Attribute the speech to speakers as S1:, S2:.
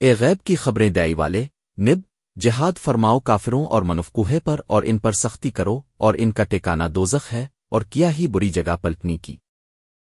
S1: اے غیب کی خبریں دائی والے، نب، جہاد فرماؤ کافروں اور منفقوہے پر اور ان پر سختی کرو اور ان کا ٹکانا دوزخ ہے اور کیا ہی بری جگہ پلٹنی کی۔